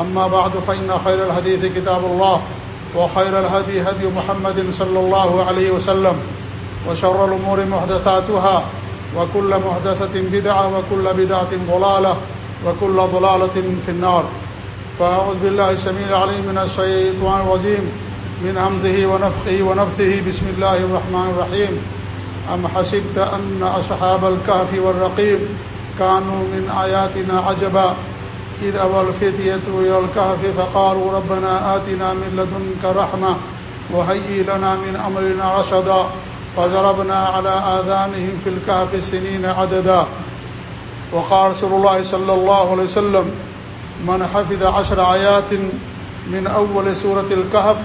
أما بعد، فإن خير الحديث كتاب الله، وخير الهدي هدي محمد صلى الله عليه وسلم، وشر الأمور محدثاتها، وكل محدثة بدعة، وكل بدعة ضلالة، وكل ضلالة في النار. فأعوذ بالله السميع العليم من الشيطان الرجيم، من همزه ونفخه ونفثه، بسم الله الرحمن الرحيم. أم حسبت أن أصحاب الكهف والرقيم كانوا من آياتنا عجبا إذ أول فتية إلى الكهف فقالوا ربنا آتنا من لدنك رحمة وهيئ لنا من أمرنا رشدا فضربنا على آذانهم في الكهف سنين عددا. وقال رسول الله صلى الله عليه وسلم، من حفظ عشر آيات من أول سورة الكهف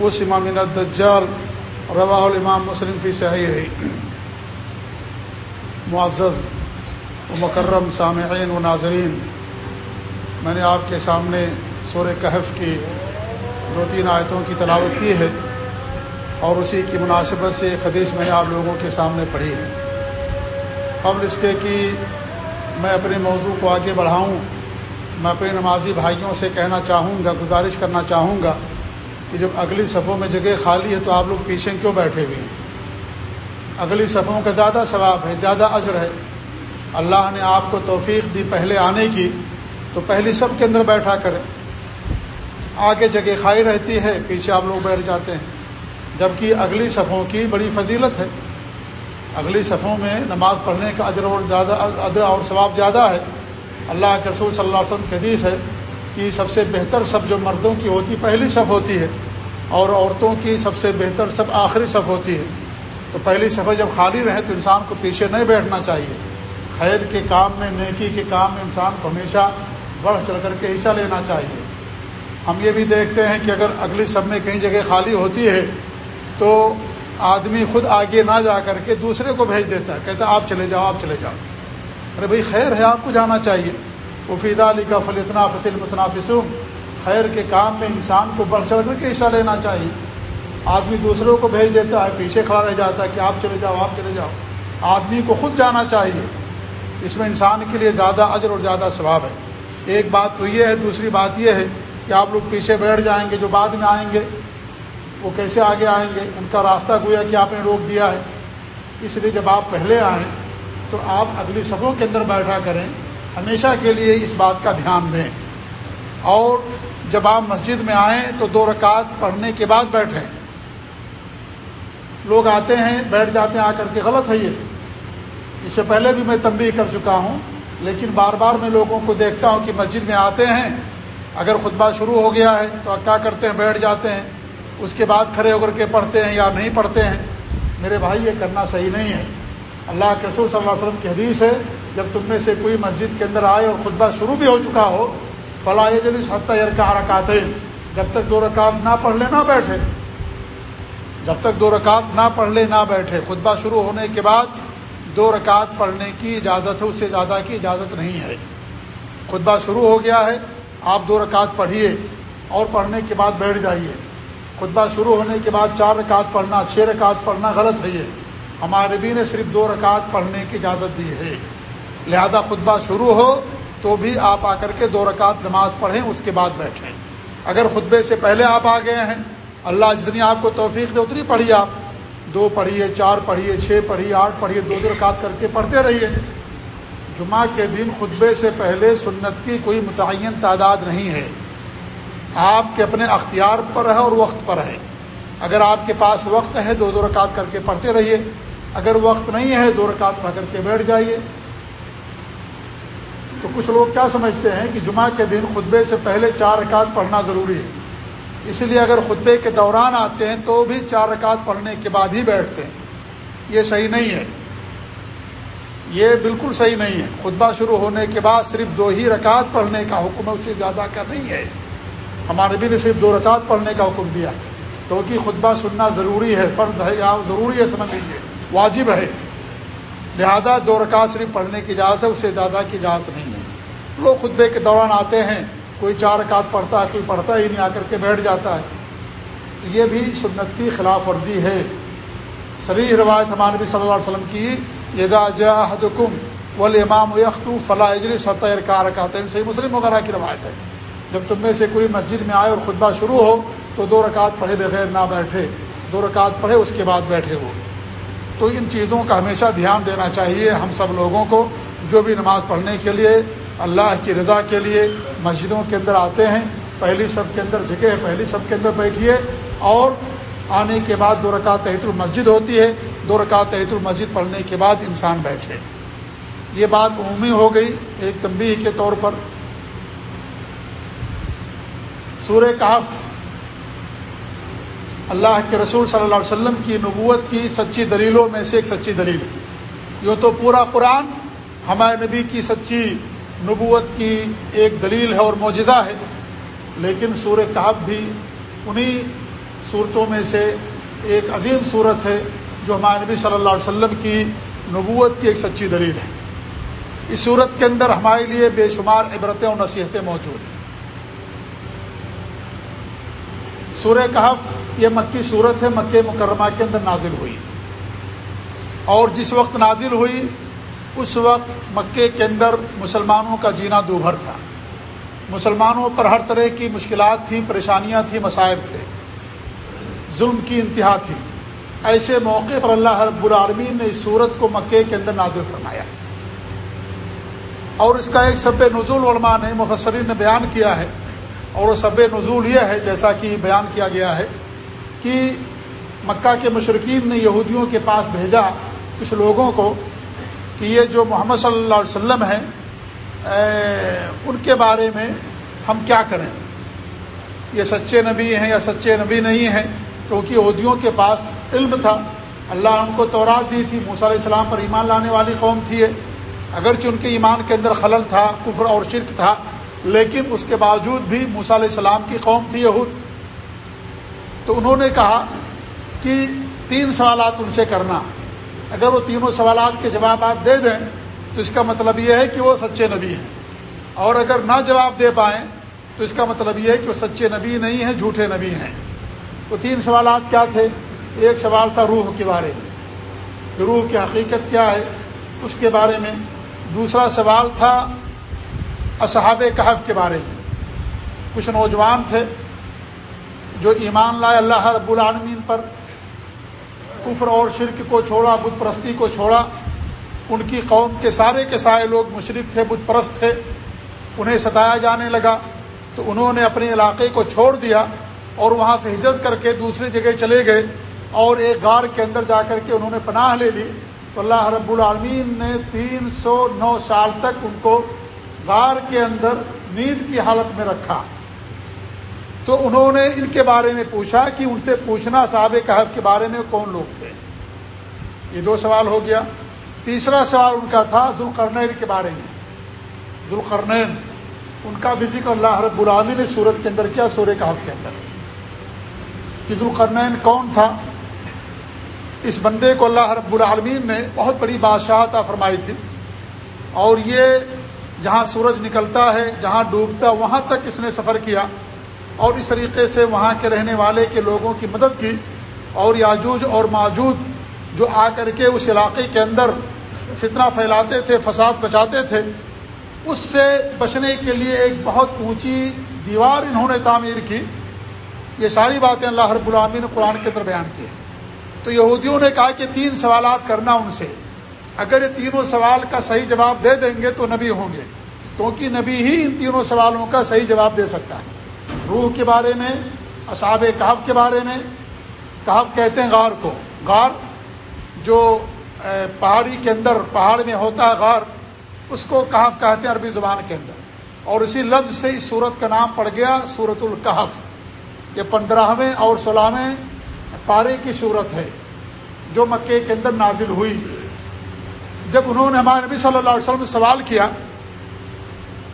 اسم من الدجال. رواہ الامام مسلم فی صحیح معزز و مکرم سامعین و ناظرین میں نے آپ کے سامنے سور کہف کی دو تین آیتوں کی تلاوت کی ہے اور اسی کی مناسبت سے ایک حدیث میں نے آپ لوگوں کے سامنے پڑھی ہے۔ قبل اس کے کہ میں اپنے موضوع کو آگے بڑھاؤں، میں اپنے نمازی بھائیوں سے کہنا چاہوں گا، گزارش کرنا چاہوں گا کہ جب اگلی صفوں میں جگہ خالی ہے تو آپ لوگ پیچھے کیوں بیٹھے ہوئے ہیں؟ اگلی صفوں کا زیادہ ثواب ہے، زیادہ اجر ہے۔ اللہ نے آپ کو توفیق دی پہلے آنے کی۔ تو پہلی سب کے اندر بیٹھا کریں۔ آگے جگہ خالی رہتی ہے، پیچھے آپ لوگ بیٹھ جاتے ہیں۔ جبکہ اگلی صفوں کی بڑی فضیلت ہے۔ اگلی صفوں میں نماز پڑھنے کا اجر اور زیادہ، اجر اور ثواب زیادہ ہے۔ اللہ کے رسول صلی اللہ علیہ وسلم کے حدیث ہے کہ سب سے بہتر سب جو مردوں کی ہوتی پہلی صف ہوتی ہے اور عورتوں کی سب سے بہتر سب آخری صف ہوتی ہے۔ تو پہلی صفحہ جب خالی رہے تو انسان کو پیچھے نہیں بیٹھنا چاہیے۔ خیر کے کام میں، نیکی کے کام میں انسان کو ہمیشہ بڑھ چڑھ کر کے حصہ لینا چاہیے۔ ہم یہ بھی دیکھتے ہیں کہ اگر اگلی سب میں کہیں جگہ خالی ہوتی ہے تو آدمی خود آگے نہ جا کر کے دوسرے کو بھیج دیتا ہے، کہتا ہے آپ چلے جاؤ، آپ چلے جاؤ۔ ارے بھائی خیر ہے، آپ کو جانا چاہیے۔ وفیدہ علی کا فل اتنا فصل متنافسوم خیر کے کام میں انسان کو بڑھ چڑھ کر کے حصہ لینا چاہیے۔ آدمی دوسروں کو بھیج دیتا ہے، پیچھے کھڑا رہ جاتا ہے کہ آپ چلے جاؤ، آپ چلے جاؤ۔ آدمی کو خود جانا چاہیے۔ اس میں انسان کے لیے زیادہ اجر اور زیادہ ثواب ہے۔ ایک بات تو یہ ہے، دوسری بات یہ ہے کہ آپ لوگ پیچھے بیٹھ جائیں گے، جو بعد میں آئیں گے، وہ کیسے آگے آئیں گے؟ ان کا راستہ گویا کہ آپ نے روک دیا ہے۔ اس لیے جب آپ پہلے آئیں تو آپ اگلی سبوں کے اندر بیٹھا کریں۔ ہمیشہ کے لیے اس بات کا دھیان دیں۔ اور جب آپ مسجد میں آئیں تو دو رکعت پڑھنے کے بعد بیٹھیں۔ لوگ آتے ہیں، بیٹھ جاتے ہیں، آ کر کے غلط ہے یہ۔ اس سے پہلے بھی میں تنبیہ کر چکا ہوں لیکن بار بار میں لوگوں کو دیکھتا ہوں کہ مسجد میں آتے ہیں، اگر خطبہ شروع ہو گیا ہے تو کیا کرتے ہیں؟ بیٹھ جاتے ہیں۔ اس کے بعد کھڑے ہو کر کے پڑھتے ہیں یا نہیں پڑھتے ہیں؟ میرے بھائی، یہ کرنا صحیح نہیں ہے۔ اللہ کے رسول صلی اللہ علیہ وسلم کی حدیث ہے، جب تم میں سے کوئی مسجد کے اندر آئے اور خطبہ شروع بھی ہو چکا ہو فلاح جلی ستہ کا رکاتے جب تک دو رکعت نہ پڑھ لے نہ بیٹھے۔ جب تک دو رکعت نہ پڑھ لے نہ بیٹھے۔ خطبہ شروع ہونے کے بعد دو رکعت پڑھنے کی اجازت ہے، اس سے زیادہ کی اجازت نہیں ہے۔ خطبہ شروع ہو گیا ہے، آپ دو رکعت پڑھیے اور پڑھنے کے بعد بیٹھ جائیے۔ خطبہ شروع ہونے کے بعد چار رکعت پڑھنا، چھ رکعت پڑھنا غلط ہے یہ۔ ہمارے بھی نے صرف دو رکعت پڑھنے کی اجازت دی ہے۔ لہذا خطبہ شروع ہو تو بھی آپ آ کر کے دو رکعت نماز پڑھیں، اس کے بعد بیٹھیں۔ اگر خطبے سے پہلے آپ آ گئے ہیں، اللہ جتنی آپ کو توفیق دے، اتنی پڑھیے آپ۔ دو پڑھیے، چار پڑھیے، چھ پڑھیے، آٹھ پڑھیے، دو دو رکعت کر کے پڑھتے رہیے۔ جمعہ کے دن خطبے سے پہلے سنت کی کوئی متعین تعداد نہیں ہے۔ آپ کے اپنے اختیار پر ہے اور وقت پر ہے۔ اگر آپ کے پاس وقت ہے، دو دو رکعت کر کے پڑھتے رہیے۔ اگر وقت نہیں ہے، دو رکعت پڑھ کر کے بیٹھ جائیے۔ تو کچھ لوگ کیا سمجھتے ہیں کہ جمعہ کے دن خطبے سے پہلے چار رکعت پڑھنا ضروری ہے؟ اس لیے اگر خطبے کے دوران آتے ہیں تو بھی چار رکعت پڑھنے کے بعد ہی بیٹھتے ہیں۔ یہ صحیح نہیں ہے۔ یہ بالکل صحیح نہیں ہے۔ خطبہ شروع ہونے کے بعد صرف دو ہی رکعت پڑھنے کا حکم ہے اس سے زیادہ کا نہیں ہے۔ ہمارے بھی نے صرف دو رکعت پڑھنے کا حکم دیا۔ کیونکہ خطبہ سننا ضروری ہے، فرض ہے، یا ضروری ہے سمجھ لیجیے واجب ہے۔ لہذا دو رکعت صرف پڑھنے کی اجازت ہے، اس سے زیادہ کی اجازت نہیں ہے۔ لوگ خطبے کے دوران آتے ہیں۔ کوئی چار رکعت پڑھتا ہے، کوئی پڑھتا ہی نہیں، آ کر کے بیٹھ جاتا ہے۔ یہ بھی سنت کی خلاف ورزی ہے۔ سری روایت ہمارے نبی صلی اللہ علیہ وسلم کی یدا جہدم ول امام یختو فلاح اجری ستر کار رکھاتے صحیح مسلم وغیرہ کی روایت ہے۔ جب تم میں سے کوئی مسجد میں آئے اور خطبہ شروع ہو، تو دو رکعت پڑھے بغیر نہ بیٹھے۔ دو رکعت پڑھے، اس کے بعد بیٹھے ہو تو ان چیزوں کا ہمیشہ دھیان دینا چاہیے ہم سب لوگوں کو، جو بھی نماز پڑھنے کے لیے اللہ کی رضا کے لیے مسجدوں کے اندر آتے ہیں، پہلی سب کے اندر جگہ ہے پہلی سب کے اندر بیٹھیے۔ اور آنے کے بعد دو رکعت تحت المسجد ہوتی ہے۔ دو رکعت تحت المسجد پڑھنے کے بعد انسان بیٹھے۔ یہ بات عمومی ہو گئی ایک تنبیہ کے طور پر۔ سورہ کاف اللہ کے رسول صلی اللہ علیہ وسلم کی نبوت کی سچی دلیلوں میں سے ایک سچی دلیل ہے۔ تو پورا قرآن ہمارے نبی کی سچی نبوت کی ایک دلیل ہے اور معجزہ ہے، لیکن سور کہب بھی انہی صورتوں میں سے ایک عظیم صورت ہے، جو ہمارے نبی صلی اللہ علیہ وسلم کی نبوت کی ایک سچی دلیل ہے۔ اس صورت کے اندر ہمارے لیے بے شمار عبرتیں اور نصیحتیں موجود ہیں۔ سورہ کہف یہ مکی صورت ہے، مکہ مکرمہ کے اندر نازل ہوئی۔ اور جس وقت نازل ہوئی اس وقت مکے کے اندر مسلمانوں کا جینا دوبھر تھا۔ مسلمانوں پر ہر طرح کی مشکلات تھیں، پریشانیاں تھیں مسائل تھے۔ ظلم کی انتہا تھی۔ ایسے موقع پر اللہ رب العالمین نے اس صورت کو مکے کے اندر نازل فرمایا۔ اور اس کا ایک سب نزول علماء نے، مفسرین نے بیان کیا ہے۔ اور وہ سب نزول یہ ہے، جیسا کہ بیان کیا گیا ہے، کہ مکہ کے مشرقین نے یہودیوں کے پاس بھیجا کچھ لوگوں کو کہ یہ جو محمد صلی اللہ علیہ وسلم ہیں ان کے بارے میں ہم کیا کریں؟ یہ سچے نبی ہیں یا سچے نبی نہیں ہیں؟ کیونکہ یہودیوں کے پاس علم تھا۔ اللہ ان کو تورات دی تھی، موسیٰ علیہ السلام پر ایمان لانے والی قوم تھی اگرچہ ان کے ایمان کے اندر خلل تھا، کفر اور شرک تھا، لیکن اس کے باوجود بھی موسیٰ علیہ السلام کی قوم تھی یہود۔ تو انہوں نے کہا کہ تین سوالات ان سے کرنا۔ اگر وہ تینوں سوالات کے جواب آپ دے دیں، تو اس کا مطلب یہ ہے کہ وہ سچے نبی ہیں۔ اور اگر نہ جواب دے پائیں، تو اس کا مطلب یہ ہے کہ وہ سچے نبی نہیں ہیں، جھوٹے نبی ہیں۔ تو تین سوالات کیا تھے؟ ایک سوال تھا روح کے بارے میں۔ کہ روح کی حقیقت کیا ہے؟ اس کے بارے میں۔ دوسرا سوال تھا اصحاب کہف کے بارے میں۔ کچھ نوجوان تھے جو ایمان لائے اللہ رب العالمین پر۔ کفر اور شرک کو چھوڑا، بت پرستی کو چھوڑا۔ ان کی قوم کے سارے کے سارے لوگ مشرق تھے، بت پرست تھے۔ انہیں ستایا جانے لگا۔ تو انہوں نے اپنے علاقے کو چھوڑ دیا اور وہاں سے ہجرت کر کے دوسری جگہ چلے گئے۔ اور ایک غار کے اندر جا کر کے انہوں نے پناہ لے لی۔ تو اللہ رب العالمین نے تین سو نو سال تک ان کو غار کے اندر نیند کی حالت میں رکھا۔ تو انہوں نے ان کے بارے میں پوچھا کہ ان سے پوچھنا صحابہ کہف کے بارے میں کون لوگ تھے؟ یہ دو سوال ہو گیا۔ تیسرا سوال ان کا تھا ذوالقرنین کے بارے میں۔ ذوالقرنین، ان کا بھی ذکر اللہ رب العامی نے سورت کے اندر کیا، سورہ کہف کے اندر۔ کہ ذوالقرنین کون تھا؟ اس بندے کو اللہ رب العالمین نے بہت بڑی بادشاہ فرمائی تھی۔ اور یہ جہاں سورج نکلتا ہے، جہاں ڈوبتا وہاں تک اس نے سفر کیا۔ اور اس طریقے سے وہاں کے رہنے والے کے لوگوں کی مدد کی اور یاجوج اور ماجود جو آ کر کے اس علاقے کے اندر فتنہ پھیلاتے تھے، فساد بچاتے تھے، اس سے بچنے کے لیے ایک بہت اونچی دیوار انہوں نے تعمیر کی۔ یہ ساری باتیں اللہ رب العامی نے قرآن کے اندر بیان کی تو یہودیوں نے کہا کہ تین سوالات کرنا ان سے۔ اگر یہ تینوں سوال کا صحیح جواب دے دیں گے تو نبی ہوں گے، کیونکہ نبی ہی ان تینوں سوالوں کا صحیح جواب دے سکتا ہے۔ روح کے بارے میں، اصحاب کہف کے بارے میں۔ کہف کہتے ہیں غار کو۔ غار جو پہاڑی کے اندر، پہاڑ میں ہوتا ہے غار، اس کو کہف کہتے ہیں عربی زبان کے اندر۔ اور اسی لفظ سے اس صورت کا نام پڑ گیا سورت القحف یہ پندرہویں اور سولہویں پارے کی صورت ہے، جو مکے کے اندر نازل ہوئی۔ جب انہوں نے ہمارے نبی صلی اللہ علیہ وسلم سوال کیا،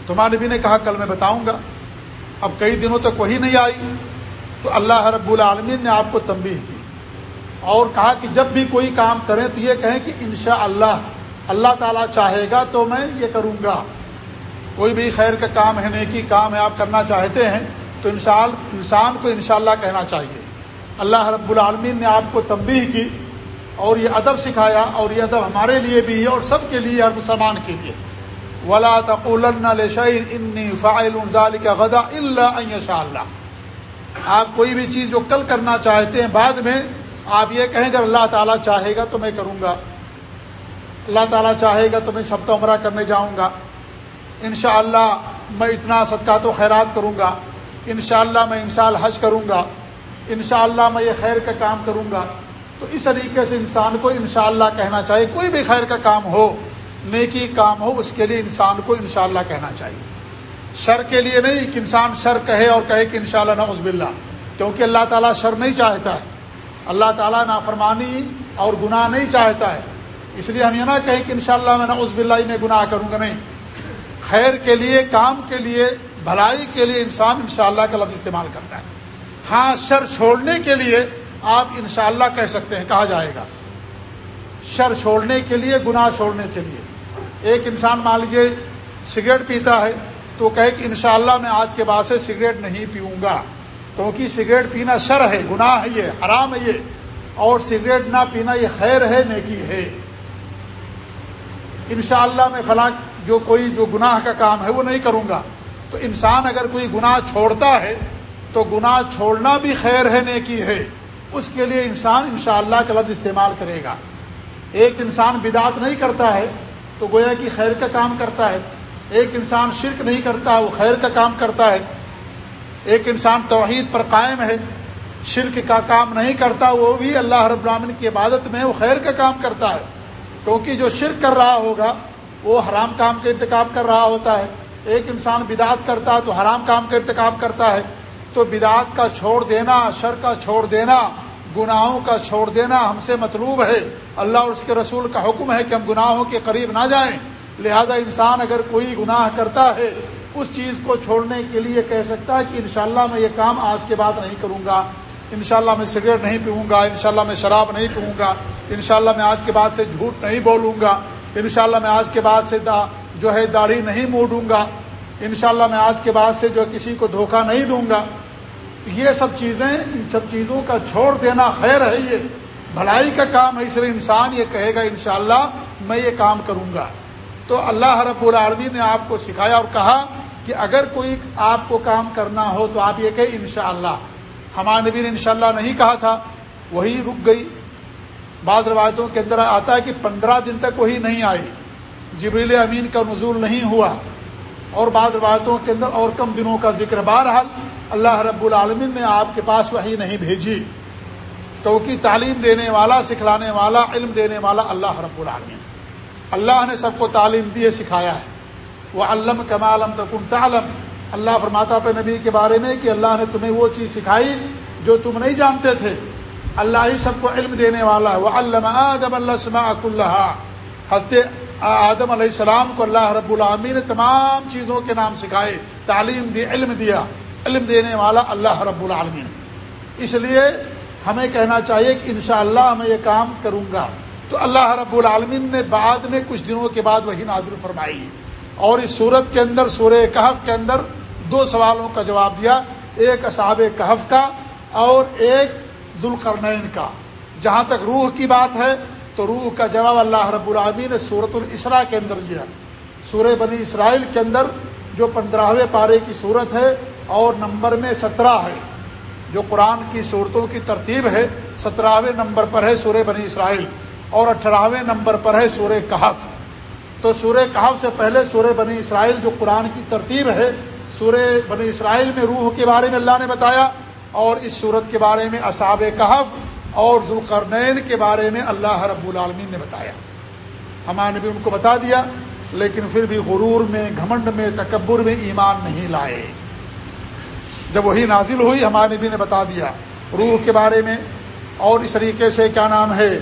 تو ہمارے نبی نے کہا، کل میں بتاؤں گا۔ اب کئی دنوں تک وہی نہیں آئی تو اللہ رب العالمین نے آپ کو تنبیہ کی اور کہا کہ جب بھی کوئی کام کریں تو یہ کہیں کہ انشاء اللہ اللہ تعالیٰ چاہے گا تو میں یہ کروں گا۔ کوئی بھی خیر کا کام ہے، نیکی کام ہے، آپ کرنا چاہتے ہیں تو انسان انسان کو انشاءاللہ کہنا چاہیے۔ اللہ رب العالمین نے آپ کو تنبیہ کی اور یہ ادب سکھایا اور یہ ادب ہمارے لیے بھی ہے اور سب کے لیے ہر مسلمان کے لیے۔ ولا تقول انی فائل کا غدا اللہ اللہ آپ کوئی بھی چیز جو کل کرنا چاہتے ہیں بعد میں، آپ یہ کہیں اگر اللہ تعالیٰ چاہے گا تو میں کروں گا۔ اللہ تعالیٰ چاہے گا تو میں سب عمرہ کرنے جاؤں گا۔ انشاءاللہ اللہ میں اتنا صدقات و خیرات کروں گا۔ انشاءاللہ اللہ میں امسال حج کروں گا۔ انشاءاللہ اللہ میں یہ خیر کا کام کروں گا۔ تو اس طریقے سے انسان کو انشاءاللہ اللہ کہنا چاہیے۔ کوئی بھی خیر کا کام ہو نیکی کام ہو، اس کے لیے انسان کو انشاءاللہ اللہ کہنا چاہیے۔ شر کے لیے نہیں کہ انسان شر کہے اور کہے کہ انشاءاللہ شاء اللہ باللہ۔ کیونکہ اللہ تعالیٰ شر نہیں چاہتا ہے۔ اللہ تعالیٰ نافرمانی اور گناہ نہیں چاہتا ہے۔ اس لیے ہم یہ نہ کہیں کہ انشاءاللہ میں نعوذ باللہ میں گناہ کروں گا، نہیں۔ خیر کے لیے، کام کے لیے، بھلائی کے لیے انسان انشاءاللہ کا لفظ استعمال کرتا ہے۔ ہاں شر چھوڑنے کے لیے آپ انشاءاللہ کہہ سکتے ہیں، کہا جائے گا۔ شر چھوڑنے کے لیے، گناہ چھوڑنے کے لیے۔ ایک انسان مان لیجیے سگریٹ پیتا ہے تو کہے کہ انشاءاللہ میں آج کے بعد سے سگریٹ نہیں پیوں گا۔ کیونکہ سگریٹ پینا شر ہے، گناہ ہے یہ، حرام ہے یہ۔ اور سگریٹ نہ پینا یہ خیر ہے، نیکی ہے۔ انشاءاللہ میں فلاں جو کوئی جو گناہ کا کام ہے وہ نہیں کروں گا۔ تو انسان اگر کوئی گناہ چھوڑتا ہے تو گناہ چھوڑنا بھی خیر ہے، نیکی ہے۔ اس کے لیے انسان انشاءاللہ کا لفظ استعمال کرے گا۔ ایک انسان بدعت نہیں کرتا ہے تو گویا کہ خیر کا کام کرتا ہے۔ ایک انسان شرک نہیں کرتا، وہ خیر کا کام کرتا ہے۔ ایک انسان توحید پر قائم ہے، شرک کا کام نہیں کرتا، وہ بھی اللہ رب العالمین کی عبادت میں وہ خیر کا کام کرتا ہے۔ کیونکہ جو شرک کر رہا ہوگا، وہ حرام کام کا ارتکاب کر رہا ہوتا ہے۔ ایک انسان بدعت کرتا ہے تو حرام کام کا ارتکاب کرتا ہے۔ تو بدعت کا چھوڑ دینا، شر کا چھوڑ دینا گناہوں کا چھوڑ دینا ہم سے مطلوب ہے۔ اللہ اور اس کے رسول کا حکم ہے کہ ہم گناہوں کے قریب نہ جائیں۔ لہذا انسان اگر کوئی گناہ کرتا ہے، اس چیز کو چھوڑنے کے لیے کہہ سکتا ہے کہ انشاءاللہ میں یہ کام آج کے بعد نہیں کروں گا۔ انشاءاللہ میں سگریٹ نہیں پیوں گا، انشاءاللہ میں شراب نہیں پیوں گا۔ انشاءاللہ میں آج کے بعد سے جھوٹ نہیں بولوں گا۔ انشاءاللہ میں آج کے بعد سے دا، جو ہے داڑھی نہیں موڑوں گا۔ انشاءاللہ میں آج کے بعد سے جو کسی کو دھوکہ نہیں دوں گا۔ یہ سب چیزیں ان سب چیزوں کا چھوڑ دینا خیر ہے یہ۔ بھلائی کا کام ہے، اس لیے انسان یہ کہے گا، انشاءاللہ میں یہ کام کروں گا۔ تو اللہ رب العالمین نے آپ کو سکھایا اور کہا کہ اگر کوئی آپ کو کام کرنا ہو تو آپ یہ کہیں، انشاءاللہ۔ ہمارے نبی نے انشاءاللہ نہیں کہا تھا، وہی رک گئی۔ بعض روایتوں کے اندر آتا ہے کہ پندرہ دن تک وہی نہیں آئی۔ جبریل امین کا نزول نہیں ہوا۔ اور بعض روایتوں کے اندر اور کم دنوں کا ذکر بہرحال اللہ رب العالمین نے آپ کے پاس وہی نہیں بھیجی۔ کیونکہ تعلیم دینے والا، سکھلانے والا، علم دینے والا اللہ رب العالمین۔ اللہ نے سب کو تعلیم دیے سکھایا ہے۔ وہ علم کمالم تکن تعلم۔ اللہ فرماتا پہ نبی کے بارے میں کہ اللہ نے تمہیں وہ چیز سکھائی جو تم نہیں جانتے تھے۔ اللہ ہی سب کو علم دینے والا ہے۔ وہ علامہ آدم اللہ سماق اللہ حضرت آدم علیہ السلام کو اللہ رب العامی نے تمام چیزوں کے نام سکھائے، تعلیم دی، علم دیا۔ علم دینے والا اللہ رب العالمین۔ اس لیے ہمیں کہنا چاہیے کہ انشاءاللہ میں یہ کام کروں گا۔ تو اللہ رب العالمین نے بعد میں کچھ دنوں کے بعد وہی نازل فرمائی۔ اور اس صورت کے اندر، سورہ کہف کے اندر دو سوالوں کا جواب دیا۔ ایک اصحاب کہف کا اور ایک ذوالقرنین کا۔ جہاں تک روح کی بات ہے تو روح کا جواب اللہ رب العالمی نے صورت الاسرا کے اندر دیا سورہ بنی اسرائیل کے اندر جو پندرہویں پارے کی صورت ہے اور نمبر میں سترہ ہے، جو قرآن کی صورتوں کی ترتیب ہے، سترہویں نمبر پر ہے سورہ بنی اسرائیل اور اٹھارہویں نمبر پر ہے سورہ کہف۔ تو سورہ کہف سے پہلے سورہ بنی اسرائیل جو قرآن کی ترتیب ہے، سورہ بنی اسرائیل میں روح کے بارے میں اللہ نے بتایا اور اس صورت کے بارے میں اصاب کہف اور ذوالقرنین کے بارے میں اللہ رب العالمین نے بتایا۔ ہمارے نے بھی ان کو بتا دیا، لیکن پھر بھی غرور میں، گھمنڈ میں، تکبر میں ایمان نہیں لائے۔ جب وہی نازل ہوئی ہمارے نبی نے بتا دیا روح کے بارے میں۔ اور اس طریقے سے کیا نام ہے؟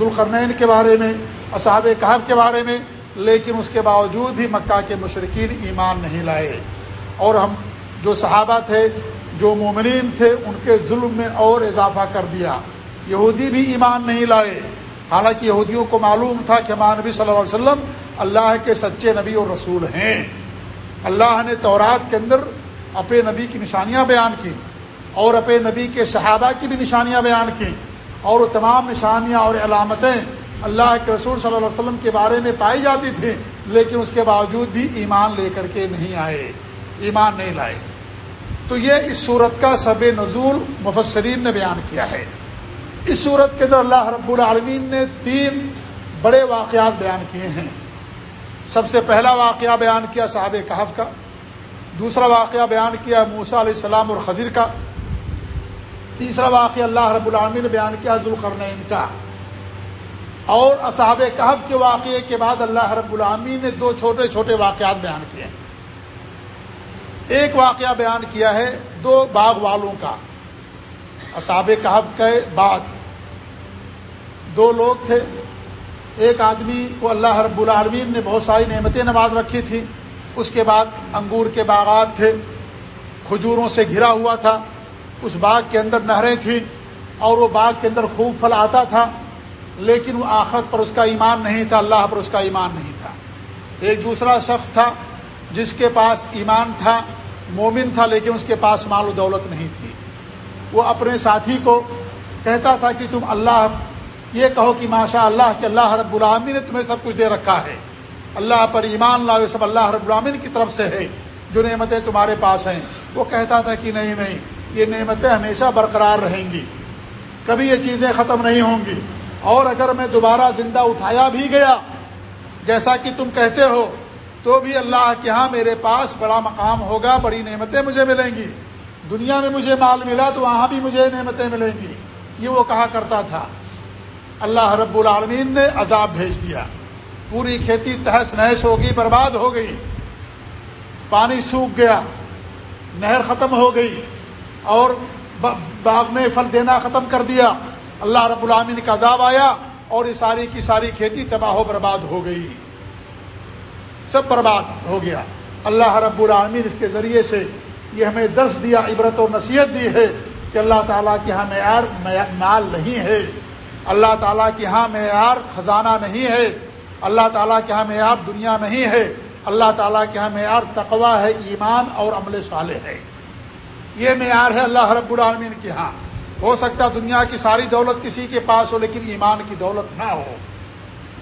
دلقرنین کے بارے میں، اصحاب کہب کے بارے میں۔ لیکن اس کے باوجود بھی مکہ کے مشرقین ایمان نہیں لائے۔ اور ہم جو صحابہ تھے جو مومنین تھے ان کے ظلم میں اور اضافہ کر دیا۔ یہودی بھی ایمان نہیں لائے۔ حالانکہ یہودیوں کو معلوم تھا کہ ہمارے نبی صلی اللہ علیہ وسلم اللہ کے سچے نبی اور رسول ہیں۔ اللہ نے تورات کے اندر اپنے نبی کی نشانیاں بیان کی اور اپنے نبی کے صحابہ کی بھی نشانیاں بیان کی اور وہ تمام نشانیاں اور علامتیں اللہ کے رسول صلی اللہ علیہ وسلم کے بارے میں پائی جاتی تھیں، لیکن اس کے باوجود بھی ایمان لے کر کے نہیں آئے، ایمان نہیں لائے۔ تو یہ اس صورت کا سب نزول مفسرین نے بیان کیا ہے۔ اس صورت کے اندر اللہ رب العالمین نے تین بڑے واقعات بیان کیے ہیں۔ سب سے پہلا واقعہ بیان کیا صحاب کہف کا، دوسرا واقعہ بیان کیا موسا علیہ السلام اور خضر کا، تیسرا واقعہ اللہ رب العالمین نے بیان کیا ذوالقرنین کا۔ اور اصحاب کہف کے واقعے کے بعد اللہ رب العالمین نے دو چھوٹے چھوٹے واقعات بیان کیے ہیں۔ ایک واقعہ بیان کیا ہے دو باغ والوں کا۔ اصحاب کہف کے بعد دو لوگ تھے۔ ایک آدمی کو اللہ رب العالمین نے بہت ساری نعمتیں نواز رکھی تھی اس کے بعد انگور کے باغات تھے۔ کھجوروں سے گھرا ہوا تھا۔ اس باغ کے اندر نہریں تھیں اور وہ باغ کے اندر خوب پھل آتا تھا۔ لیکن وہ آخرت پر اس کا ایمان نہیں تھا۔ اللہ پر اس کا ایمان نہیں تھا۔ ایک دوسرا شخص تھا۔ جس کے پاس ایمان تھا، مومن تھا، لیکن اس کے پاس مال و دولت نہیں تھی۔ وہ اپنے ساتھی کو کہتا تھا کہ تم اللہ، یہ کہو کہ ماشاء اللہ کہ اللہ رب العامی نے تمہیں سب کچھ دے رکھا ہے۔ اللہ پر ایمان لاؤ سب اللہ رب العامن کی طرف سے ہے۔ جو نعمتیں تمہارے پاس ہیں۔ وہ کہتا تھا کہ نہیں نہیں، یہ نعمتیں ہمیشہ برقرار رہیں گی۔ کبھی یہ چیزیں ختم نہیں ہوں گی۔ اور اگر میں دوبارہ زندہ اٹھایا بھی گیا، جیسا کہ تم کہتے ہو تو بھی اللہ کے ہاں میرے پاس بڑا مقام ہوگا، بڑی نعمتیں مجھے ملیں گی۔ دنیا میں مجھے مال ملا تو وہاں بھی مجھے نعمتیں ملیں گی۔ یہ وہ کہا کرتا تھا۔ اللہ رب العالمین نے عذاب بھیج دیا۔ پوری کھیتی تہس نہس ہوگی، برباد ہو گئی۔ پانی سوکھ گیا، نہر ختم ہو گئی اور باغ نے پھل دینا ختم کر دیا۔ اللہ رب العامین کا عذاب آیا اور یہ ساری کی ساری کھیتی تباہ و برباد ہو گئی۔ سب برباد ہو گیا۔ اللہ رب العالمین اس کے ذریعے سے یہ ہمیں درس دیا، عبرت و نصیحت دی ہے کہ اللہ تعالیٰ کے ہاں معیار مال نہیں ہے۔ اللہ تعالیٰ کے ہاں معیار خزانہ نہیں ہے۔ اللہ تعالیٰ کے ہاں معیار دنیا نہیں ہے۔ اللہ تعالیٰ کے ہاں معیار تقوا ہے، ایمان اور عمل صالح ہے۔ یہ معیار ہے اللہ رب العالمین کے ہاں۔ ہو سکتا دنیا کی ساری دولت کسی کے پاس ہو، لیکن ایمان کی دولت نہ ہو۔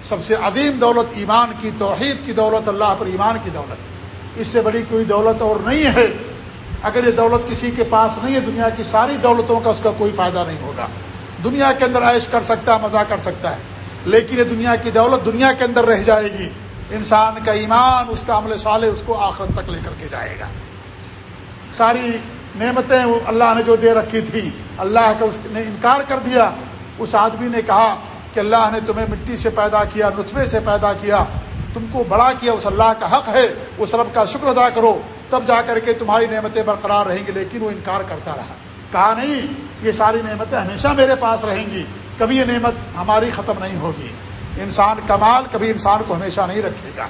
سب سے عظیم دولت ایمان کی، توحید کی دولت، اللہ پر ایمان کی دولت اس سے بڑی کوئی دولت اور نہیں ہے۔ اگر یہ دولت کسی کے پاس نہیں ہے، دنیا کی ساری دولتوں کا اس کا کوئی فائدہ نہیں ہوگا۔ دنیا کے اندر عائش کر سکتا ہے، مزہ کر سکتا ہے، لیکن یہ دنیا کی دولت دنیا کے اندر رہ جائے گی۔ انسان کا ایمان، اس کا عمل صالح، اس کو آخرت تک لے کر کے جائے گا۔ ساری نعمتیں اللہ نے جو دے رکھی تھی اللہ کا اس نے انکار کر دیا۔ اس آدمی نے کہا کہ اللہ نے تمہیں مٹی سے پیدا کیا، نطفے سے پیدا کیا۔ تم کو بڑا کیا، اس اللہ کا حق ہے، اس رب کا شکر ادا کرو۔ تب جا کر کے تمہاری نعمتیں برقرار رہیں گی، لیکن وہ انکار کرتا رہا۔ کہا، نہیں، یہ ساری نعمتیں ہمیشہ میرے پاس رہیں گی۔ کبھی یہ نعمت ہماری ختم نہیں ہوگی۔ انسان کمال کبھی انسان کو ہمیشہ نہیں رکھے گا۔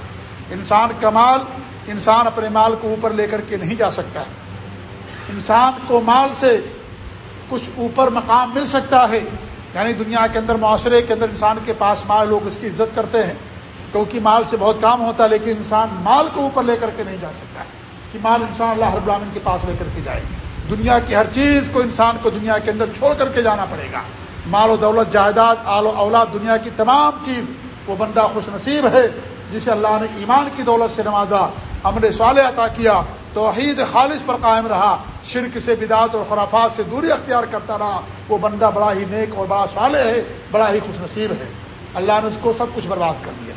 انسان کمال انسان اپنے مال کو اوپر لے کر کے نہیں جا سکتا۔ انسان کو مال سے کچھ اوپر مقام مل سکتا ہے۔ یعنی دنیا کے اندر معاشرے کے اندر انسان کے پاس مال، لوگ اس کی عزت کرتے ہیں۔ کیونکہ مال سے بہت کام ہوتا ہے، لیکن انسان مال کو اوپر لے کر کے نہیں جا سکتا کہ مال انسان اللہ رب العالمین کے پاس لے کر کے جائے۔ دنیا کی ہر چیز کو انسان کو دنیا کے اندر چھوڑ کر کے جانا پڑے گا۔ مال و دولت، جائیداد، آل و اولاد، دنیا کی تمام چیز، وہ بندہ خوش نصیب ہے جسے اللہ نے ایمان کی دولت سے نوازا، عمل صالح عطا کیا توحید خالص پر قائم رہا، شرک سے بدعت اور خرافات سے دوری اختیار کرتا رہا، وہ بندہ بڑا ہی نیک اور بڑا صالح ہے، بڑا ہی خوش نصیب ہے۔ اللہ نے اس کو سب کچھ برباد کر دیا۔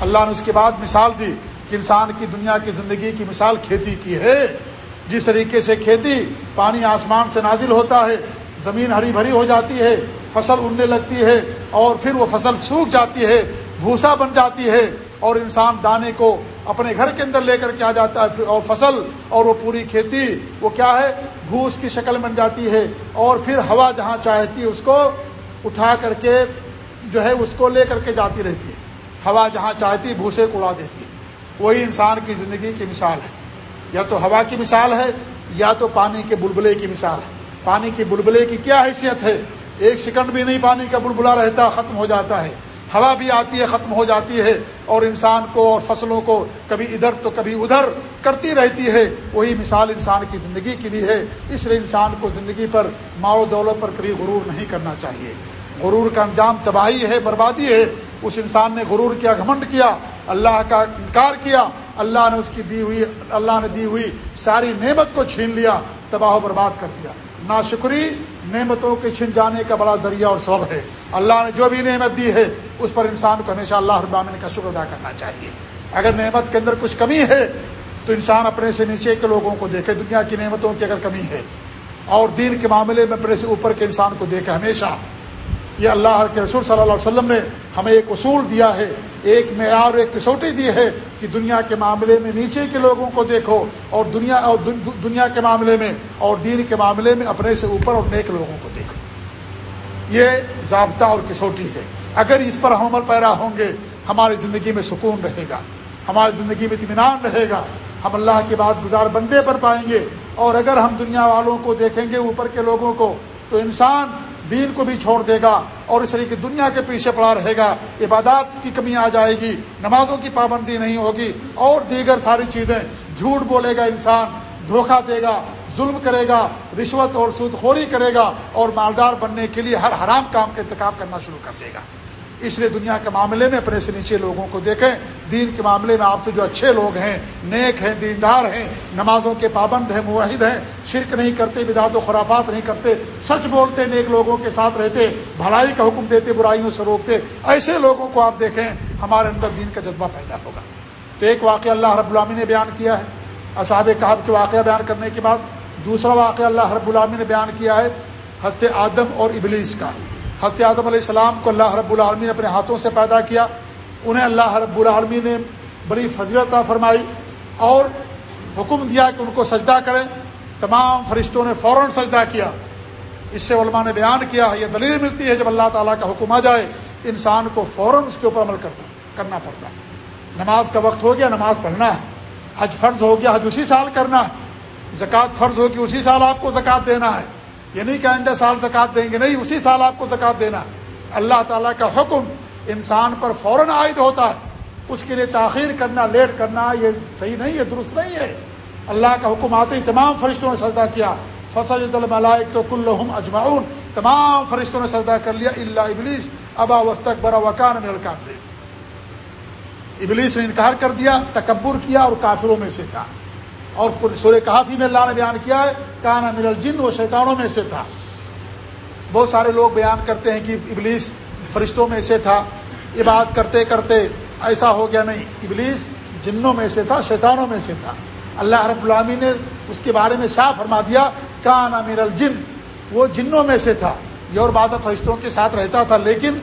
اللہ نے اس کے بعد مثال دی کہ انسان کی دنیا کی زندگی کی مثال کھیتی کی ہے۔ جس طریقے سے کھیتی پانی آسمان سے نازل ہوتا ہے، زمین ہری بھری ہو جاتی ہے، فصل اڑنے لگتی ہے اور پھر وہ فصل سوکھ جاتی ہے، بھوسا بن جاتی ہے اور انسان دانے کو اپنے گھر کے اندر لے کر کے آ جاتا ہے اور فصل اور وہ پوری کھیتی، وہ کیا ہے؟ بھوس کی شکل بن جاتی ہے اور پھر ہوا جہاں چاہتی ہے، اس کو اٹھا کر کے جو ہے، اس کو لے کر کے جاتی رہتی ہے۔ ہوا جہاں چاہتی، بھوسے کو اڑا دیتی ہے۔ وہی انسان کی زندگی کی مثال ہے۔ یا تو ہوا کی مثال ہے، یا تو پانی کے بلبلے کی مثال ہے۔ پانی کی بلبلے کی کیا حیثیت ہے؟ ایک سیکنڈ بھی نہیں پانی کا بلبلا رہتا، ختم ہو جاتا ہے۔ ہوا بھی آتی ہے، ختم ہو جاتی ہے اور انسان کو اور فصلوں کو کبھی ادھر تو کبھی ادھر کرتی رہتی ہے۔ وہی مثال انسان کی زندگی کی بھی ہے۔ اس لیے انسان کو زندگی پر ماؤ دولت پر کبھی غرور نہیں کرنا چاہیے۔ غرور کا انجام تباہی ہے، بربادی ہے۔ اس انسان نے غرور کیا، گھمنڈ کیا، اللہ کا انکار کیا۔ اللہ نے اس کی دی ہوئی، اللہ نے دی ہوئی ساری نعمت کو چھین لیا، تباہ و برباد کر دیا۔ ناشکری نعمتوں کے چھن جانے کا بڑا ذریعہ اور سبب ہے۔ اللہ نے جو بھی نعمت دی ہے، اس پر انسان کو ہمیشہ اللہ ربامن کا شکر ادا کرنا چاہیے۔ اگر نعمت کے اندر کچھ کمی ہے، تو انسان اپنے سے نیچے کے لوگوں کو دیکھے۔ دنیا کی نعمتوں کی اگر کمی ہے، اور دین کے معاملے میں اپنے سے اوپر کے انسان کو دیکھے، ہمیشہ یہ اللہ کے رسول صلی اللہ علیہ وسلم نے ہمیں ایک اصول دیا ہے، ایک معیار، ایک کسوٹی دی ہے کہ دنیا کے معاملے میں نیچے کے لوگوں کو دیکھو اور دنیا اور دنیا کے معاملے میں اور دین کے معاملے میں اپنے سے اوپر اور نیک لوگوں کو دیکھو۔ یہ ضابطہ اور کسوٹی ہے۔ اگر اس پر ہم عمل پیرا ہوں گے، ہماری زندگی میں سکون رہے گا، ہماری زندگی میں اطمینان رہے گا، ہم اللہ کے بعد گزار بندے پر پائیں گے۔ اور اگر ہم دنیا والوں کو دیکھیں گے، اوپر کے لوگوں کو، تو انسان دین کو بھی چھوڑ دے گا اور اس طریقے دنیا کے پیچھے پڑا رہے گا، عبادات کی کمی آ جائے گی، نمازوں کی پابندی نہیں ہوگی اور دیگر ساری چیزیں، جھوٹ بولے گا انسان، دھوکہ دے گا، ظلم کرے گا، رشوت اور سود خوری کرے گا اور مالدار بننے کے لیے ہر حرام کام کا انتخاب کرنا شروع کر دے گا۔ اس لیے دنیا کے معاملے میں اپنے سے نیچے لوگوں کو دیکھیں۔ دین کے معاملے میں آپ سے جو اچھے لوگ ہیں، نیک ہیں، دیندار ہیں، نمازوں کے پابند ہیں معاہد ہیں، شرک نہیں کرتے، بدعت و خرافات نہیں کرتے، سچ بولتے، نیک لوگوں کے ساتھ رہتے، بھلائی کا حکم دیتے، برائیوں سے روکتے، ایسے لوگوں کو آپ دیکھیں، ہمارے اندر دین کا جذبہ پیدا ہوگا۔ تو ایک واقعہ اللہ رب العامی نے بیان کیا ہے۔ اصحاب کہاب کے واقعہ بیان کرنے کے بعد دوسرا واقعہ اللہ رب العامی نے بیان کیا ہے ہست آدم اور ابلیس کا۔ حضرت آدم علیہ السلام کو اللہ رب العالمین نے اپنے ہاتھوں سے پیدا کیا۔ انہیں اللہ رب العالمین نے بڑی فضلت فرمائی اور حکم دیا کہ ان کو سجدہ کریں۔ تمام فرشتوں نے فوراً سجدہ کیا۔ اس سے علماء نے بیان کیا، یہ دلیل ملتی ہے جب اللہ تعالیٰ کا حکم آ جائے، انسان کو فوراً اس کے اوپر عمل کرتا، کرنا پڑتا۔ ہے نماز کا وقت ہو گیا، نماز پڑھنا ہے۔ حج فرد ہو گیا، حج اسی سال کرنا ہے۔ زکوٰۃ فرد ہوگی اسی سال آپ کو زکوٰۃ دینا ہے۔ یہ نہیں کہ آئندہ سال زکات دیں گے، نہیں، اسی سال آپ کو زکات دینا اللہ تعالیٰ کا حکم انسان پر فوراً عائد ہوتا ہے۔ اس کے لیے تاخیر کرنا، لیٹ کرنا، یہ صحیح نہیں ہے، درست نہیں ہے۔ اللہ کا حکم آتے ہی تمام فرشتوں نے سجدہ کیا۔ فصل الملائک تو کلحم اجمعون تمام فرشتوں نے سجدہ کر لیا اللہ ابلیس ابا وسطک برا وکان کافر ابلیس نے انکار کر دیا، تکبر کیا اور کافروں میں سے تھا۔ اور سورہ کافی میں اللہ نے بیان کیا ہے، کانا من الجن، وہ شیطانوں میں سے تھا۔ بہت سارے لوگ بیان کرتے ہیں کہ ابلیس فرشتوں میں سے تھا۔ عبادت کرتے کرتے ایسا ہو گیا نہیں۔ ابلیس جنوں میں سے تھا، شیطانوں میں سے تھا۔ اللہ رب العامی نے اس کے بارے میں صاف فرما دیا، کانا من الجن، وہ جنوں میں سے تھا۔ یہ اور بادہ فرشتوں کے ساتھ رہتا تھا، لیکن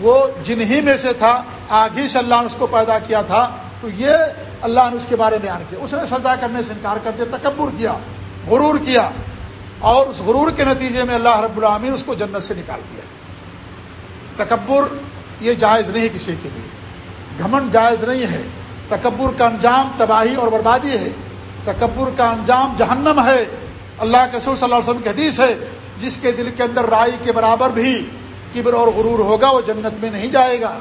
وہ جن ہی میں سے تھا آگ ہی سے اللہ نے اس کو پیدا کیا تھا۔ تو یہ اللہ نے اس کے بارے میں بیان کیا۔ اس نے سجا کرنے سے انکار کر دیا، تکبر کیا، غرور کیا، اور اس غرور کے نتیجے میں اللہ رب العامین اس کو جنت سے نکال دیا۔ تکبر یہ جائز نہیں کسی کے لیے۔ گھمنڈ جائز نہیں ہے۔ تکبر کا انجام تباہی اور بربادی ہے۔ تکبر کا انجام جہنم ہے۔ اللہ کے رسول صلی اللہ علیہ وسلم کی حدیث ہے، جس کے دل کے اندر رائی کے برابر بھی کبر اور غرور ہوگا، وہ جنت میں نہیں جائے گا۔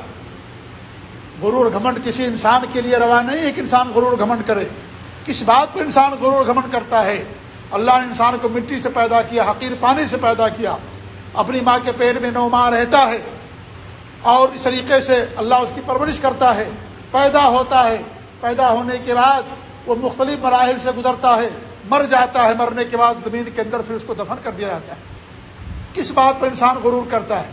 غرور گھمنڈ کسی انسان کے لیے روا نہیں ہے کہ انسان غرور گھمنڈ کرے۔ کس بات پر انسان غرور گھمنڈ کرتا ہے؟ اللہ نے انسان کو مٹی سے پیدا کیا، حقیر پانی سے پیدا کیا۔ اپنی ماں کے پیٹ میں نو ماں رہتا ہے۔ اور اس طریقے سے اللہ اس کی پرورش کرتا ہے۔ پیدا ہوتا ہے۔ پیدا ہونے کے بعد وہ مختلف مراحل سے گزرتا ہے۔ مر جاتا ہے۔ مرنے کے بعد زمین کے اندر پھر اس کو دفن کر دیا جاتا ہے۔ کس بات پر انسان غرور کرتا ہے؟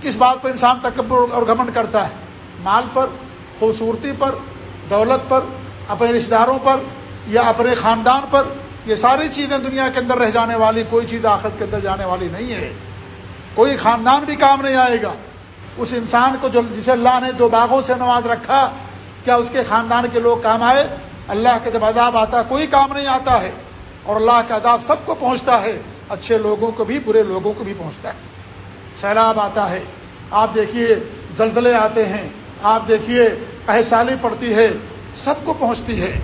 کس بات پر انسان تکبر اور گھمنڈ کرتا ہے؟ مال پر، خوبصورتی پر، دولت پر، اپنے رشتے داروں پر یا اپنے خاندان پر، یہ ساری چیزیں دنیا کے اندر رہ جانے والی، کوئی چیز آخرت کے اندر جانے والی نہیں ہے۔ کوئی خاندان بھی کام نہیں آئے گا۔ اس انسان کو جو جسے اللہ نے دو باغوں سے نواز رکھا، کیا اس کے خاندان کے لوگ کام آئے؟ اللہ کے جب عذاب آتا ہے کوئی کام نہیں آتا ہے۔ اور اللہ کا عذاب سب کو پہنچتا ہے۔ اچھے لوگوں کو بھی، برے لوگوں کو بھی پہنچتا ہے۔ سیلاب آتا ہے۔ آپ دیکھیے، زلزلے آتے ہیں۔ آپ دیکھیے احسالی پڑتی ہے، سب کو پہنچتی ہے۔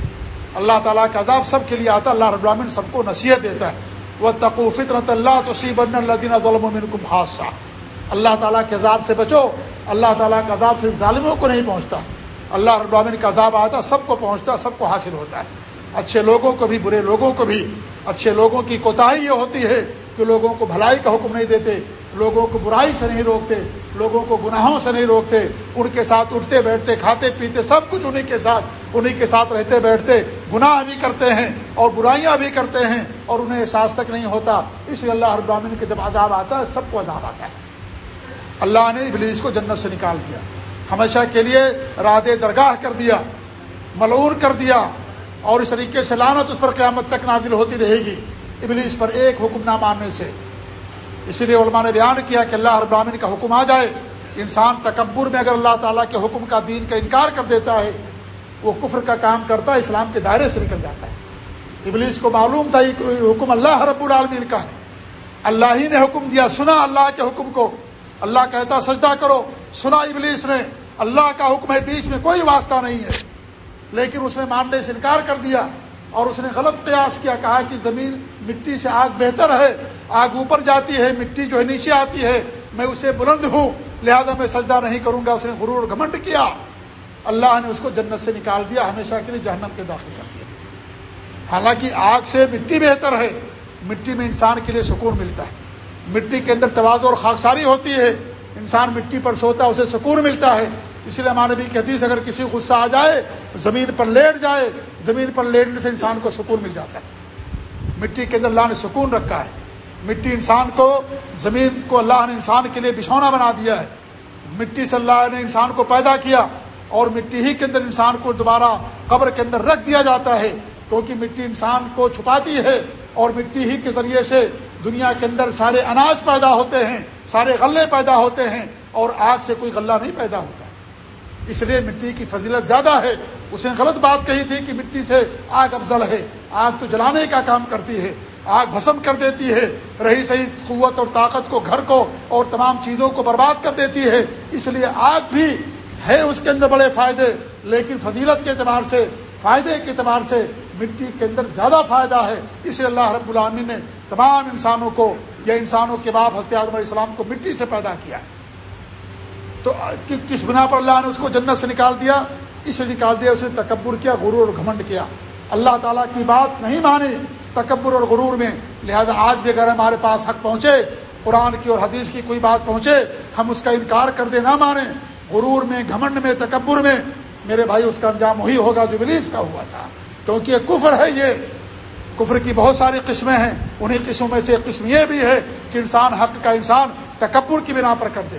اللہ تعالیٰ کا عذاب سب کے لیے آتا ہے، اللہ رب العالمین سب کو نصیحت دیتا ہے۔ وہ تقوفت رت اللہ توسیب اللہ ظلم کو حادثہ اللہ تعالیٰ کے عذاب سے بچو، اللہ تعالیٰ کا عذاب صرف ظالموں کو نہیں پہنچتا۔ اللہ رب العالمین کا عذاب آتا، سب کو پہنچتا، سب کو حاصل ہوتا ہے۔ اچھے لوگوں کو بھی، برے لوگوں کو بھی۔ اچھے لوگوں کی کوتاہی یہ ہوتی ہے کہ لوگوں کو بھلائی کا حکم نہیں دیتے، لوگوں کو برائی سے نہیں روکتے۔ لوگوں کو گناہوں سے نہیں روکتے، ان کے ساتھ اٹھتے، بیٹھتے، کھاتے، پیتے، سب کچھ انہیں کے ساتھ انہیں کے ساتھ رہتے، بیٹھتے، گناہ بھی کرتے ہیں اور برائیاں بھی کرتے ہیں اور انہیں احساس تک نہیں ہوتا۔ اس لیے اللہ ابامن کے جب عذاب آتا ہے، سب کو عذاب آتا ہے۔ اللہ نے ابلیس کو جنت سے نکال دیا۔ ہمیشہ کے لیے راد درگاہ کر دیا، ملعون کر دیا اور اس طریقے سے لانت اس پر قیامت تک نازل ہوتی رہے گی۔ ابلیس پر ایک حکم نہ ماننے سے اسی لیے علماء نے بیان کیا کہ اللہ ابراہین کا حکم آ جائے۔ انسان تکبر میں اگر اللہ تعالیٰ کے حکم کا دین کا انکار کر دیتا ہے، وہ کفر کا کام کرتا ہے، اسلام کے دائرے سے نکل جاتا ہے۔ ابلیس کو معلوم تھا یہ حکم اللہ رب العالمین کا ہے۔ اللہ ہی نے حکم دیا، سنا اللہ کے حکم کو۔ اللہ کہتا، سجدہ کرو۔ سنا ابلیس نے۔ اللہ کا حکم ہے، بیچ میں کوئی واسطہ نہیں ہے۔ لیکن اس نے ماننے سے انکار کر دیا اور اس نے غلط قیاس کیا، کہا کہ زمین مٹی سے آگ بہتر ہے۔ آگ اوپر جاتی ہے، مٹی جو ہے نیچے آتی ہے، میں اسے بلند ہوں، لہذا میں سجدہ نہیں کروں گا، اس نے غرور گھمنڈ کیا۔ اللہ نے اس کو جنت سے نکال دیا، ہمیشہ کے لیے جہنم کے داخل کر دیا۔ حالانکہ آگ سے مٹی بہتر ہے، مٹی میں انسان کے لیے سکون ملتا ہے۔ مٹی کے اندر توازو اور خاکساری ہوتی ہے، انسان مٹی پر سوتا ہے اسے سکون ملتا ہے۔ اس لیے ہمارے بھی حدیث، اگر کسی غصہ آ جائے، زمین پر لیٹ جائے، زمین پر لیٹنے سے انسان کو سکون مل جاتا ہے۔ مٹی کے اندر اللہ نے سکون رکھا ہے۔ مٹی انسان کو، زمین کو اللہ نے انسان کے لیے بچھونا بنا دیا ہے۔ مٹی سے اللہ نے انسان کو پیدا کیا اور مٹی ہی کے اندر انسان کو دوبارہ قبر کے اندر رکھ دیا جاتا ہے۔ کیونکہ مٹی انسان کو چھپاتی ہے اور مٹی ہی کے ذریعے سے دنیا کے اندر سارے اناج پیدا ہوتے ہیں، سارے غلے پیدا ہوتے ہیں اور آگ سے کوئی غلہ نہیں پیدا ہوتا۔ اس لیے مٹی کی فضیلت زیادہ ہے۔ اس نے غلط بات کہی تھی کہ مٹی سے آگ افضل ہے۔ آگ تو جلانے کا کام کرتی ہے۔ آگ بھسم کر دیتی ہے۔ رہی صحیح قوت اور طاقت کو، گھر کو اور تمام چیزوں کو برباد کر دیتی ہے۔ اس لیے آگ بھی ہے اس کے اندر بڑے فائدے، لیکن فضیلت کے اعتبار سے، فائدے کے اعتبار سے مٹی کے اندر زیادہ فائدہ ہے۔ اس لیے اللہ رب العالمین نے تمام انسانوں کو، یا انسانوں کے باپ ہست علیہ السلام کو مٹی سے پیدا کیا تو کس بنا پر اللہ نے اس کو جنت سے نکال دیا؟ اس سے نکال دیا، اس نے تکبر کیا، غرور اور گھمنڈ کیا۔ اللہ تعالیٰ کی بات نہیں مانی تکبر اور غرور میں، لہذا آج بھی اگر ہمارے پاس حق پہنچے، قرآن کی اور حدیث کی کوئی بات پہنچے، ہم اس کا انکار کر دے نہ مانیں، غرور میں، گھمنڈ میں، تکبر میں، میرے بھائی اس کا انجام وہی ہوگا جو بلیس کا ہوا تھا۔ کیونکہ یہ کفر ہے یہ۔ کفر کی بہت ساری قسمیں ہیں۔ انہیں قسموں میں سے ایک قسم یہ بھی ہے کہ انسان حق کا انسان تکبر کی بنا پر کر دے،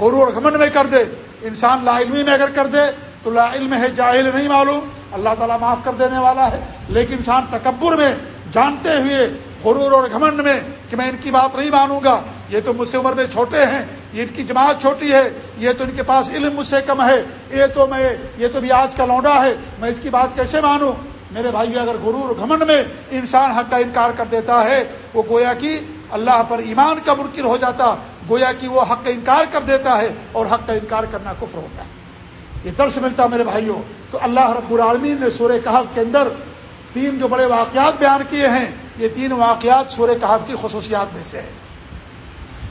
غرور اور گھمنڈ میں کر دے۔ انسان لا علمی میں اگر کر دے تو لا علم ہے، جاہل نہیں معلوم۔ اللہ تعالیٰ معاف کر دینے والا ہے۔ لیکن انسان تکبر میں جانتے ہوئے غرور اور گھمنڈ میں کہ میں ان کی بات نہیں مانوں گا۔ یہ تو مجھ سے عمر میں چھوٹے ہیں، یہ ان کی جماعت چھوٹی ہے، یہ تو ان کے پاس علم مجھ سے کم ہے، یہ تو میں، یہ تو بھی آج کا لونڈا ہے، میں اس کی بات کیسے مانوں؟ میرے بھائی اگر غرور گھمنڈ میں انسان حق کا انکار کر دیتا ہے، وہ گویا کہ اللہ پر ایمان کا منکر ہو جاتا، گویا کہ وہ حق کا انکار کر دیتا ہے اور حق کا انکار کرنا کفر ہوتا ہے۔ یہ درس ملتا میرے بھائیوں تو اللہ رب العالمین نے سورہ کہف کے اندر تین جو بڑے واقعات بیان کیے ہیں، یہ تین واقعات سورہ کہف کی خصوصیات میں سے ہے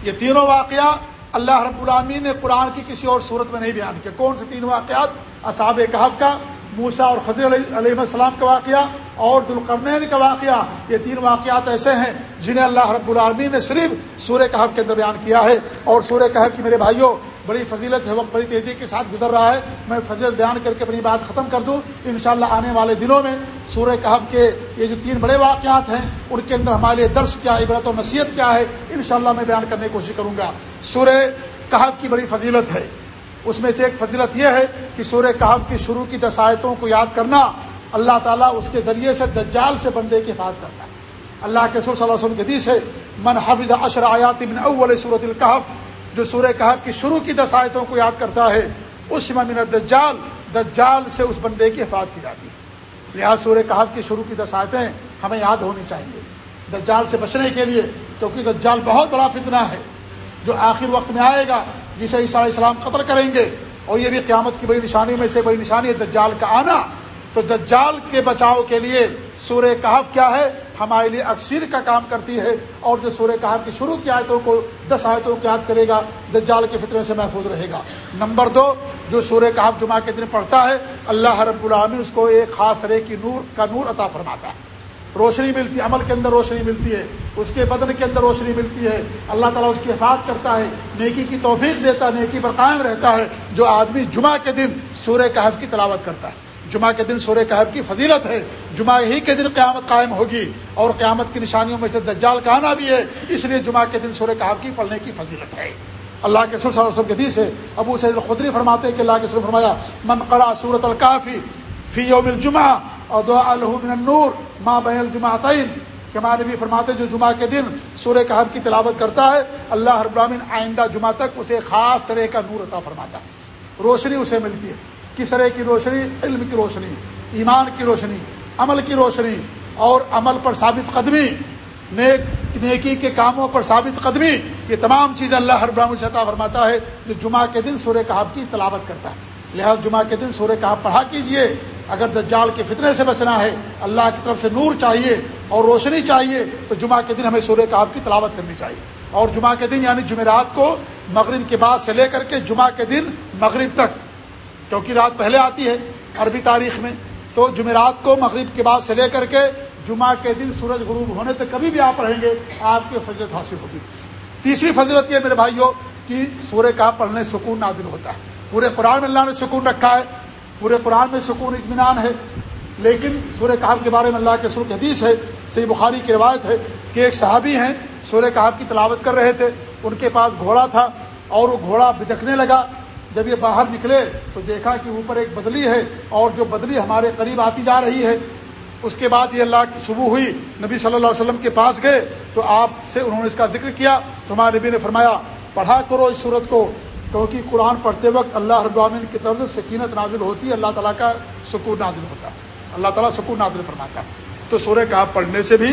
یہ تینوں واقعات اللہ رب العالمین نے قرآن کی کسی اور صورت میں نہیں بیان کیا۔ کون سے تین واقعات؟ اصاب کہف کا موسا اور خضر علیہ السلام کا واقعہ اور دلقرنین کا واقعہ۔ یہ تین واقعات ایسے ہیں جنہیں اللہ رب العالمین نے صرف سورہ کہف کے اندر بیان کیا ہے۔ اور سورہ کہف کی میرے بھائیوں بڑی فضیلت ہے، وقت بڑی تیزی کے ساتھ گزر رہا ہے۔ میں فضیلت بیان کر کے اپنی بات ختم کر دوں۔ انشاءاللہ آنے والے دنوں میں سورہ کہف کے یہ جو تین بڑے واقعات ہیں، ان کے اندر ہمارے لیے درس کیا، عبرت و نصیحت کیا ہے، انشاءاللہ میں بیان کرنے کی کوشش کروں گا۔ سورہ کہف کی بڑی فضیلت ہے۔ اس میں سے ایک فضیلت یہ ہے کہ سورہ کہب کی شروع کی دسایتوں کو یاد کرنا اللہ تعالیٰ اس کے ذریعے سے دجال سے بندے کی حفاظت کرتا ہے۔ اللہ کے سور صلی اللہ علیہ وسلم کے حدیث ہے، من حفظ اشر آیات من اول صورت القحف جو سورہ کہف کی شروع کی دسایتوں کو یاد کرتا ہے، اس من دجال دجال سے اس بندے کی حفاظت کی جاتی ہے۔ لہٰذا سورہ کہف کی شروع کی دسایتیں ہمیں یاد ہونی چاہیے۔ دجال سے بچنے کے لیے، کیونکہ دجال بہت بڑا فتنہ ہے۔ جو آخر وقت میں آئے گا، جسے عیسیٰ علیہ السلام قتل کریں گے، اور یہ بھی قیامت کی بڑی نشانی میں سے بڑی نشانی ہے، دجال کا آنا۔ تو دجال کے بچاؤ کے لیے سورہ کہف کیا ہے؟ ہمارے لیے اکثیر کا کام کرتی ہے اور جو سورہ کہف کی شروع کی آیتوں کو دس آیتوں کو یاد کرے گا، دجال کے فطرے سے محفوظ رہے گا۔ نمبر دو، جو سورہ کہف جمعہ کے دن پڑھتا ہے، اللہ رب العالمین اس کو ایک خاص طرح کی نور، کا نور عطا فرماتا ہے۔ روشنی ملتی ہے عمل کے اندر روشنی ملتی ہے، اس کے بدن کے اندر روشنی ملتی ہے۔ اللہ تعالیٰ اس کی حفاظت کرتا ہے، نیکی کی توفیق دیتا ہے، نیکی پر قائم رہتا ہے، جو آدمی جمعہ کے دن سورہ کہف کی تلاوت کرتا ہے۔ جمعہ کے دن سورہ کہب کی فضیلت ہے۔ جمعہ ہی کے دن قیامت قائم ہوگی اور قیامت کی نشانیوں میں سے دجال کا آنا بھی ہے۔ اس لیے جمعہ کے دن سورہ کہب کی پڑھنے کی فضیلت ہے۔ اللہ کے سر صلی اللہ حدیث ہے۔ ابو سید خدری فرماتے کہ اللہ کے سر فرمایا، من قرا صورت الکافی فی یوم الجمعہ اور دعا من النور ماں بین الجمع تعین کہ ہمارے بھی فرماتے جو جمعہ کے دن سورہ کہب کی تلاوت کرتا ہے، اللہ ہر براہین آئندہ جمعہ تک اسے خاص طرح کا نور عطا فرماتا ہے۔ روشنی اسے ملتی ہے۔ کس طرح کی روشنی، علم کی روشنی، ایمان کی روشنی، عمل کی روشنی، اور عمل پر ثابت قدمی، نیک، نیکی کے کاموں پر ثابت قدمی، یہ تمام چیزیں اللہ ہر براہم عطا فرماتا ہے جو جمعہ کے دن سورہ کہاب کی تلاوت کرتا ہے۔ لہٰذا جمعہ کے دن سورہ کہاب پڑھا کیجیے۔ اگر دجال کے فطرے سے بچنا ہے، اللہ کی طرف سے نور چاہیے اور روشنی چاہیے، تو جمعہ کے دن ہمیں سورہ کہاب کی تلاوت کرنی چاہیے۔ اور جمعہ کے دن یعنی جمعرات کو مغرب کے بعد سے لے کر کے جمعہ کے دن مغرب تک۔ کیونکہ رات پہلے آتی ہے عربی تاریخ میں، تو جمعرات کو مغرب کے بعد سے لے کر کے جمعہ کے دن سورج غروب ہونے تک کبھی بھی آپ رہیں گے، آپ کی فضرت حاصل ہوگی۔ تیسری فضرت یہ میرے بھائیوں کہ سورہ کا پڑھنے سکون نازل ہوتا ہے۔ پورے قرآن میں اللہ نے سکون رکھا ہے، پورے قرآن میں سکون، اطمینان ہے۔ لیکن سورہ کہاب کے بارے میں اللہ کے سرخ حدیث ہے، صحیح بخاری کی روایت ہے کہ ایک صحابی ہیں، سورہ کہاب کی تلاوت کر رہے تھے، ان کے پاس گھوڑا تھا اور وہ گھوڑا بدکنے لگا۔ جب یہ باہر نکلے تو دیکھا کہ اوپر ایک بدلی ہے اور جو بدلی ہمارے قریب آتی جا رہی ہے، اس کے بعد یہ اللہ کی صبح ہوئی، نبی صلی اللہ علیہ وسلم کے پاس گئے، تو آپ سے انہوں نے اس کا ذکر کیا۔ تو ہمارے نبی نے فرمایا، پڑھا کرو اس صورت کو، کیونکہ قرآن پڑھتے وقت اللہ رب العالمین کی طرف سے سکینت نازل ہوتی ہے، اللہ تعالیٰ کا سکون نازل ہوتا ہے۔ اللہ تعالیٰ سکون نازل فرماتا ہے۔ تو سورہ کا پڑھنے سے بھی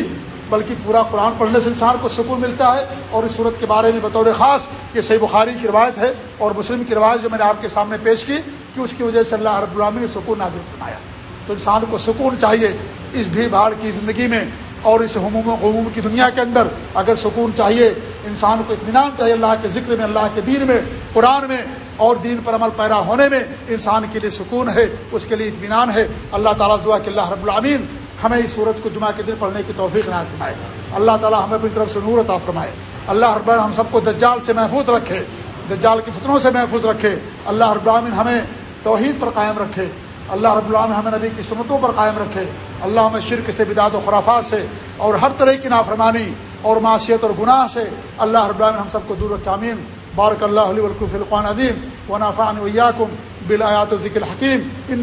بلکہ پورا قرآن پڑھنے سے انسان کو سکون ملتا ہے اور اس صورت کے بارے میں بطور خاص یہ صحیح بخاری کی روایت ہے اور مسلم کی روایت جو میں نے آپ کے سامنے پیش کی کہ اس کی وجہ سے اللہ رب العالمین نے سکون نازل فرمایا۔ تو انسان کو سکون چاہیے اس بھیڑ بھاڑ کی زندگی میں اور اس حموم غموم کی دنیا کے اندر۔ اگر سکون چاہیے، انسان کو اطمینان چاہیے اللہ کے ذکر میں، اللہ کے دین میں، قرآن میں اور دین پر عمل پیرا ہونے میں انسان کے لیے سکون ہے، اس کے لیے اطمینان ہے۔ اللہ تعالیٰ دعا کہ اللہ رب العامین ہمیں اس صورت کو جمعہ کے دن پڑھنے کی توفیق نہ فرمائے۔ اللہ تعالیٰ ہمیں اپنی طرف سے نور عطا فرمائے۔ اللہ رب ہم سب کو دجال سے محفوظ رکھے، دجال کی فطروں سے محفوظ رکھے۔ اللہ رب العالمین ہمیں توحید پر قائم رکھے۔ اللہ رب العالمین ہمیں نبی کی سنتوں پر قائم رکھے۔ اللہ ہمیں شرک سے بداد و خرافات سے اور ہر طرح کی نافرمانی اور معاشیت اور گناہ سے اللہ رب العالمین ہم سب کو دور رکھے۔ امین بارک اللہ علیہ ولقف القان عدیم و نافان ویاکم بالآیات و ذکر حکیم ان